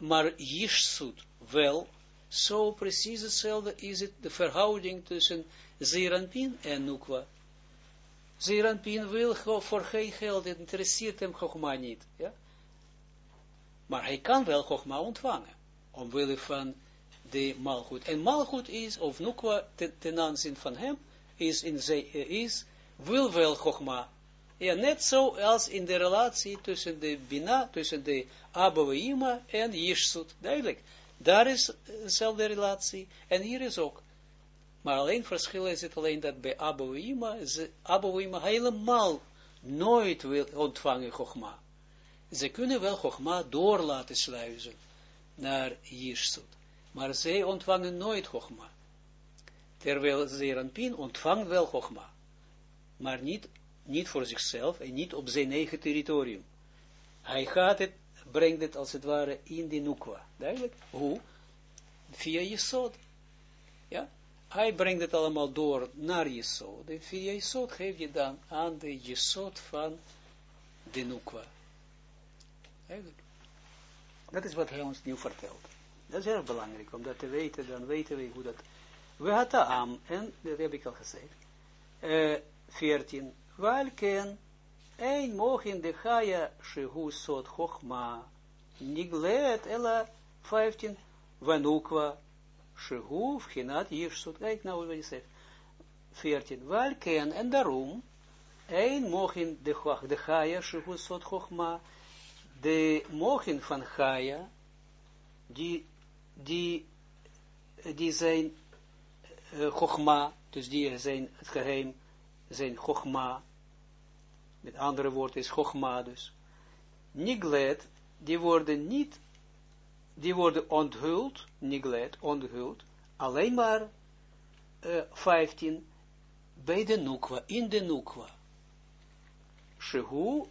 maar Yishsut wel, zo precies hetzelfde is het, de verhouding tussen Zeranpin en Nukwa. Zeranpin wil voor geen geld, het interesseert hem Chogma niet, ja. Maar hij kan wel Chogma ontvangen, omwille van de Malchut. En Malchut is, of Nukwa ten aanzien van hem, is, in ze, is wil wel Chogma. Ja, net zo als in de relatie tussen de Bina, tussen de Abouima en Yishsut. Duidelijk. Daar is dezelfde relatie. En hier is ook. Maar alleen verschil is het alleen dat bij Abouima, Abouima helemaal nooit wil ontvangen Chogma. Ze kunnen wel Chogma door laten sluizen naar Jirsut. Maar zij ontvangen nooit Chogma. Terwijl Zeranpin ontvangt wel Chogma. Maar niet, niet voor zichzelf en niet op zijn eigen territorium. Hij gaat het, brengt het als het ware in de Nukwa. Duidelijk? Hoe? Via Jesod. Ja? Hij brengt het allemaal door naar Jesod. En via Jesod geef je dan aan de Jesod van de Nukwa. Eigenlijk. Dat is wat hij ons nu vertelt. Dat is erg belangrijk, om dat te weten, dan weten we hoe dat... We hadden aan, en dat heb ik al gezegd, uh, 14, welken een mogen de Chaya shehu sot chochma, niglet ela 15, vanukwa shehu vchinat jirsut. Kijk nou wat je zegt. 14, welken en daarom, een mogen de, de Chaya shehu sot chochma, de mogen van Chaya, die, die, die zijn uh, dus die zijn het geheim, zijn Chogma, met andere woorden is Chogma dus, Niglet, die worden niet, die worden onthuld, Niglet, onthuld, alleen maar uh, 15 bij de Nukwa, in de Nukwa. Shehu,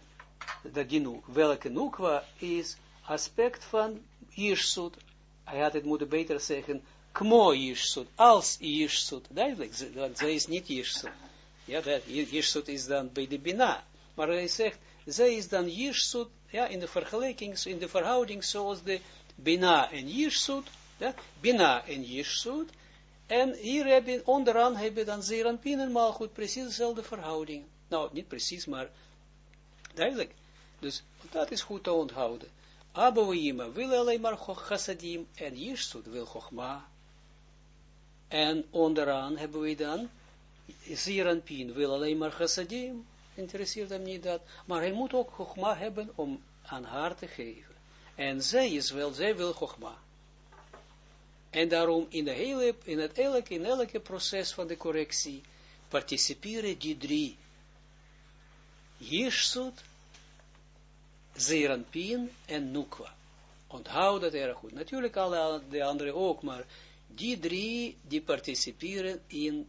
dat die Nuk, welke Nukwa is aspect van Jirsut. Hij had het moeten beter zeggen, kmo Jirsut, als Jirsut. Duidelijk, want zij is niet Jirsut. Ja, dat Jirsut is dan bij de Bina. Maar hij zegt, zij is dan Jirsut, ja, in de vergelijking, in de verhouding zoals de Bina en Jirsut, ja, Bina en Jirsut. En hier hebben, onderaan hebben dan Zeranpin en Malchut precies dezelfde verhouding. Nou, niet precies, maar duidelijk. Dus dat is goed te onthouden. Abouima wil alleen maar chassadim en Jirsut wil chogma. En onderaan hebben we dan Ziranpin wil alleen maar chassadim, interesseert hem niet dat, maar hij moet ook chogma hebben om aan haar te geven. En zij is wel, zij wil chogma. En daarom in, de hele, in, het elke, in elke proces van de correctie participeren die drie. Jirsut, Zeranpin en Nukwa. Onthoud dat erg goed. Natuurlijk alle de anderen ook, maar die drie, die participeren in,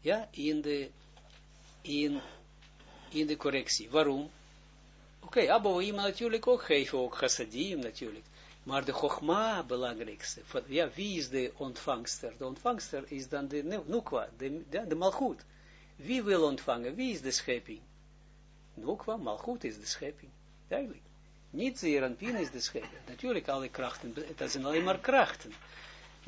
ja, in de, in, in de correctie. Waarom? Oké, okay, Abouim natuurlijk ook geven, ook chassadim natuurlijk. Maar de chogma belangrijkste. Ja, wie is de ontvangster? De ontvangster is dan de nukwa, de, de, malchut. Wie wil ontvangen? Wie is de schepping? Nukwa, malchut is de schepping. Duidelijk. Niet Zeranpin is de schepper. Natuurlijk alle krachten, dat zijn alleen maar krachten.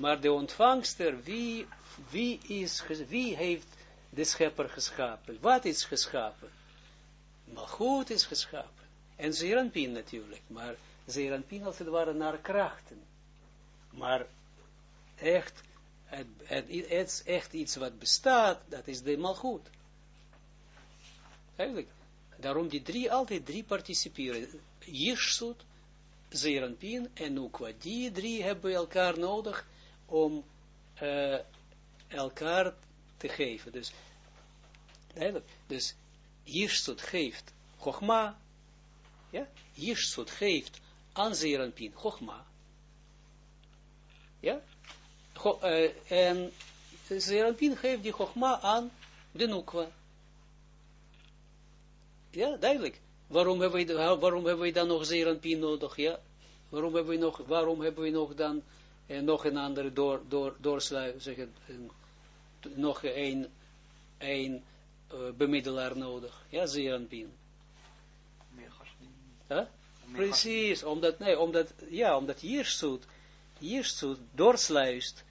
Maar de ontvangster, wie, wie, is, wie heeft de schepper geschapen? Wat is geschapen? goed is geschapen. En Zeranpin natuurlijk. Maar Zeranpin als het ware naar krachten. Maar echt, het, het, het is echt iets wat bestaat, dat is de malgoed. Eigenlijk. Daarom die drie, altijd drie participeren. Jirsut, Zeranpin en Nukwa. Die drie hebben elkaar nodig om uh, elkaar te geven. Dus, dus Jirsut geeft Chogma, ja, Jirsut geeft aan Zeranpin Chogma, ja, Go, uh, en Zeranpin geeft die Chogma aan de Nukwa. Ja, duidelijk. Waarom hebben we, waarom hebben we dan nog Zeranpien nodig? Ja? Waarom hebben we nog, waarom hebben we nog dan eh, nog een andere door, door, doorsluit, zeggen, nog een, een uh, bemiddelaar nodig? Ja, Zeranpien. Huh? Precies, omdat, nee, omdat, ja, omdat Jirsut, Jirsut doorsluist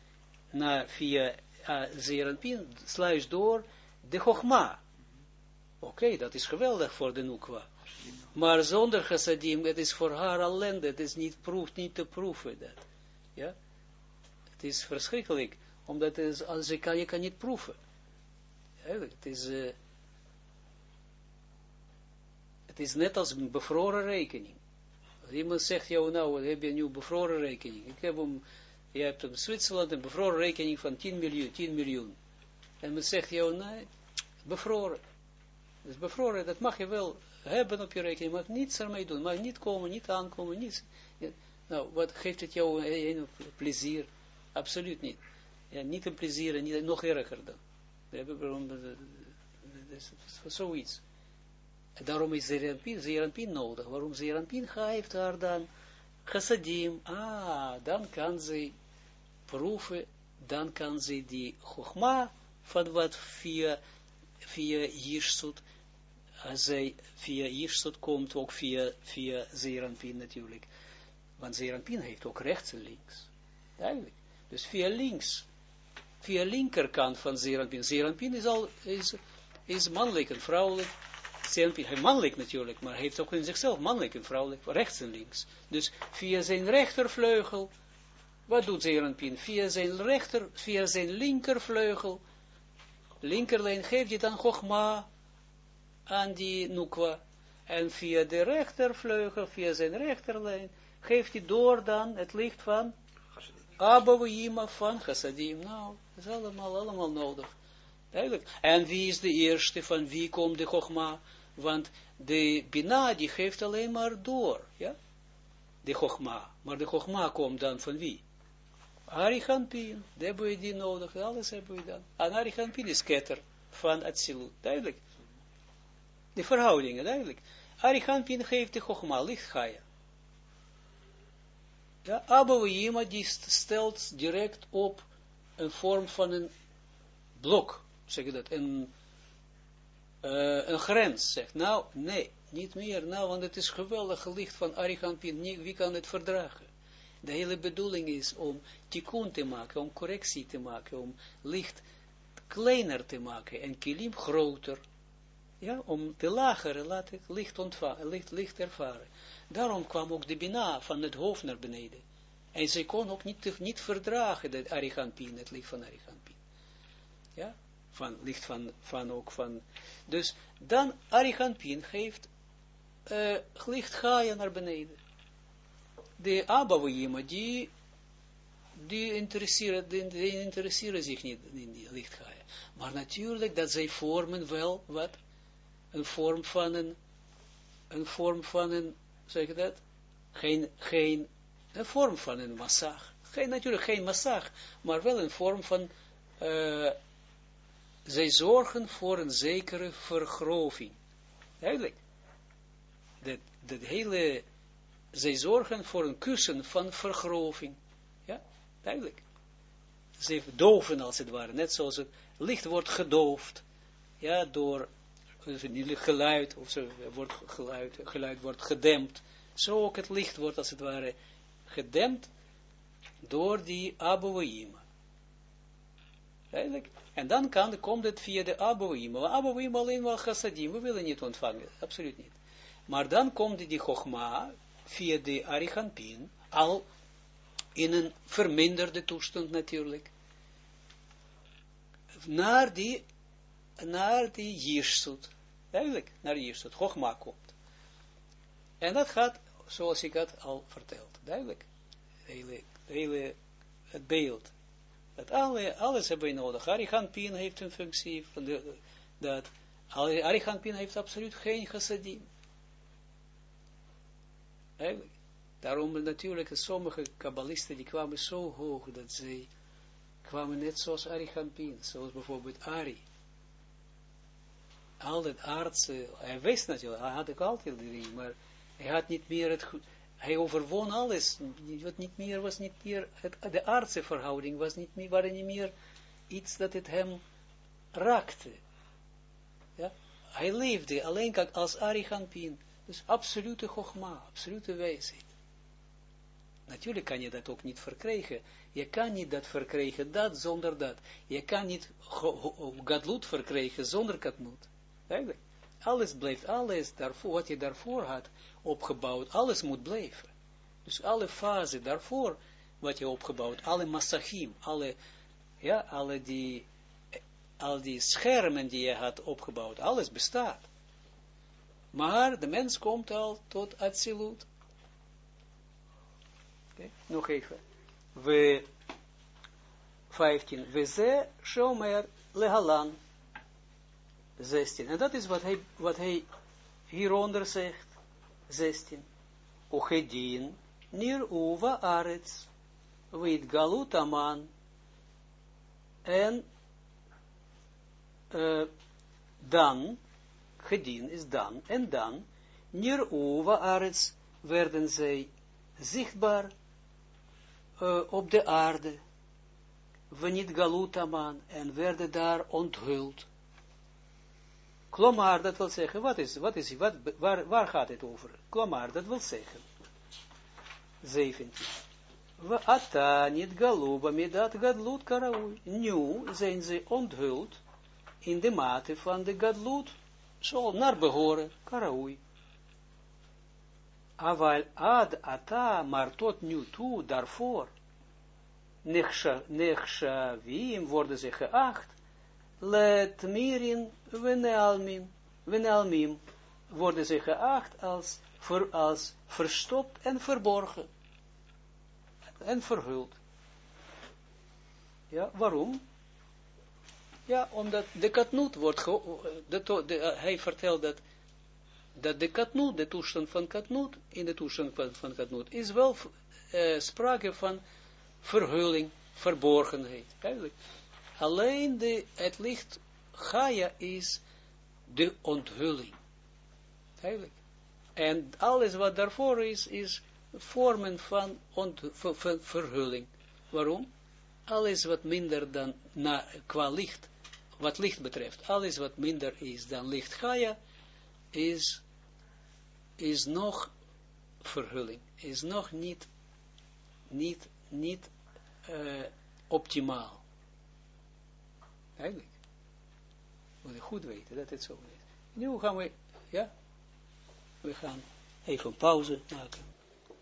naar, via uh, Zeranpien, sluist door de Chogma. Oké, okay, dat is geweldig voor de Nukwa. Maar zonder chassadim, het is voor haar ellende, het is niet, proef, niet te proeven dat. Ja? Het is verschrikkelijk, omdat het is, als je, kan, je kan niet proeven. Ja, het is... Uh, het is net als een bevroren rekening. Als iemand zegt jou, nou, heb je nu bevroren rekening? Ik heb hem Je hebt in Zwitserland een bevroren rekening van 10 miljoen, 10 miljoen. En men zegt jou, nee, bevroren. Dus bevroren, dat mag je wel hebben op je rekening, maar niets ermee doen. Maar niet komen, niet aankomen, niets. nou, wat geeft het jou een, plezier? Absoluut niet. Ja, niet een plezier en niet, nog erger dan. We hebben zoiets. Daarom is Zerampin, Zerampin nodig. Waarom Zerampin geeft haar dan chassadim? Ah, dan kan ze proeven, dan kan ze die chogma van wat via, via Jirsut, als zij via Jirsut komt, ook via, via Zerampin natuurlijk. Want Zerampin heeft ook rechts en links. Duidelijk. Dus via links, via linkerkant van Zerampin. Zerampin is al, is, is mannelijk en vrouwelijk. Zerampin, hij mannelijk natuurlijk, maar hij heeft ook in zichzelf mannelijk en vrouwelijk, rechts en links. Dus via zijn rechtervleugel, wat doet Zerampin? Via zijn rechter, via zijn linkervleugel, linkerlijn geeft hij dan Chogma aan die Nukwa. En via de rechtervleugel, via zijn rechterlijn, geeft hij door dan het licht van Abba van Chassadim. Nou, dat is allemaal, allemaal nodig. Duidelijk. En wie is de eerste, van wie komt de Chogma? Want de Bina, die geeft alleen maar door, ja? De Chogma. Maar de Chogma komt dan van wie? Arichampin, dat hebben we die nodig, alles hebben we dan. En Arichampin is ketter van Atsilut, duidelijk. De verhoudingen, duidelijk. Arichampin geeft de Chogma, licht Chaya. Ja, Abba die stelt direct op een vorm van een blok, zeg je dat, een, uh, een grens, zegt. Nou, nee, niet meer, nou, want het is geweldig licht van Arichampin, wie kan het verdragen? De hele bedoeling is om tikkun te maken, om correctie te maken, om licht kleiner te maken en kilim groter. Ja, om de lagere laten licht ontvangen, licht, licht ervaren. Daarom kwam ook de Bina van het hoofd naar beneden. En ze kon ook niet, niet verdragen dat Ariganpin, het licht van Ariganpin. Ja, van licht van, van ook van. Dus dan Ariganpin geeft uh, licht Gaia naar beneden de Abouima, die, die, interesseren, die, die zich niet in die lichtgaaien. Maar natuurlijk dat zij vormen wel wat, een vorm van een, een vorm van een, zeg je dat? Geen, geen, een vorm van een massag. Geen, natuurlijk geen massag, maar wel een vorm van, uh, zij zorgen voor een zekere vergroving. Duidelijk. Dat, dat hele zij zorgen voor een kussen van vergroving. Ja, duidelijk. Ze doven als het ware, net zoals het licht wordt gedoofd, ja, door geluid, of zo wordt geluid, geluid wordt gedempt, zo ook het licht wordt als het ware gedempt door die. Duidelijk. En dan kan, komt het via de Abouima. Abouima alleen wel chassadim, we willen niet ontvangen, absoluut niet. Maar dan komt die Chogma, via de Arichampin, al in een verminderde toestand natuurlijk, naar die, naar die Jirsut, duidelijk, naar Jirsut, Chogma komt. En dat gaat, zoals ik had al verteld, duidelijk, hele, hele, het beeld, dat alle, alles hebben we nodig. Arichampin heeft een functie, van de, dat, Arichampin heeft absoluut geen chassadim. Daarom natuurlijk, sommige kabbalisten, die kwamen zo hoog, dat zij kwamen net zoals Arichampin, zoals bijvoorbeeld Ari. Al dat aardse, hij wist natuurlijk, hij had ook altijd drie, maar hij had niet meer het, hij overwon alles, wat niet meer, was niet meer, het, de aardse verhouding was niet meer, waren niet meer iets dat het hem raakte. Ja? Hij leefde alleen als Arichampin. Dus absolute chogma, absolute wijsheid. Natuurlijk kan je dat ook niet verkrijgen. Je kan niet dat verkrijgen, dat zonder dat. Je kan niet gadlut verkrijgen zonder katmut. Alles blijft, alles daarvoor, wat je daarvoor had opgebouwd, alles moet blijven. Dus alle fasen daarvoor, wat je opgebouwd, alle massachim, alle, ja, alle die, al die schermen die je had opgebouwd, alles bestaat. Maar de mens komt al tot Atsilut. Okay. Nog even. We 15. We ze shomer lehalan. 16. En dat is wat hij, wat hij hieronder zegt. 16. Uchedin nir uva arets. Wit galut aman. En uh, dan, gedien is dan, en dan, nir uva arets werden zij zichtbaar uh, op de aarde, wanneer galutaman, en werden daar onthuld. Klomar, dat wil zeggen, wat is, wat is, wat, waar, gaat het over? Klomar, dat wil zeggen, 17. We ata niet galuba met dat gadlut karaui. Nu zijn ze onthuld in de mate van de gadlut, zo naar behoren, karaui. Aval ad ata, maar tot nu toe, daarvoor, nechshavim worden ze geacht, let mirin venelmim, venelmim, worden ze geacht als, ver, als verstopt en verborgen, en verhuld. Ja, waarom? Ja, omdat de katnoot wordt, de, de, hij vertelt dat dat de katnoot, de toestand van katnoot, in de toestand van, van katnoot, is wel uh, sprake van verhulling, verborgenheid. Eigenlijk. Alleen de, het licht Gaia is de onthulling. Eigenlijk. En alles wat daarvoor is, is vormen van, van verhulling. Waarom? Alles wat minder dan, na, qua licht, wat licht betreft, alles wat minder is dan licht Gaia, is is nog verhulling, is nog niet, niet, niet uh, optimaal. Eigenlijk. We moeten goed weten dat het zo is. Nu gaan we, ja, we gaan even pauze maken.